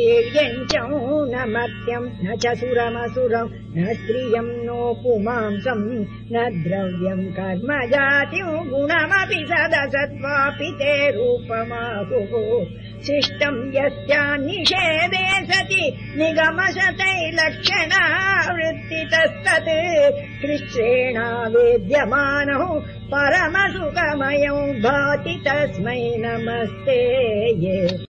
्यञ्च न मर्त्यम् न च सुरमसुरम् न स्त्रियम् नो पुमांसम् न द्रव्यम् कर्म जातिम् गुणमपि सदसत्वापि ते रूपमाहुः शिष्टम् यस्यान्निषेधे सति निगमशतैलक्षणा सति निगमशतैलक्षणावृत्तितस्तत् कृष्रेणावेद्यमानौ परमसुखमयौ भाति तस्मै नमस्ते। ये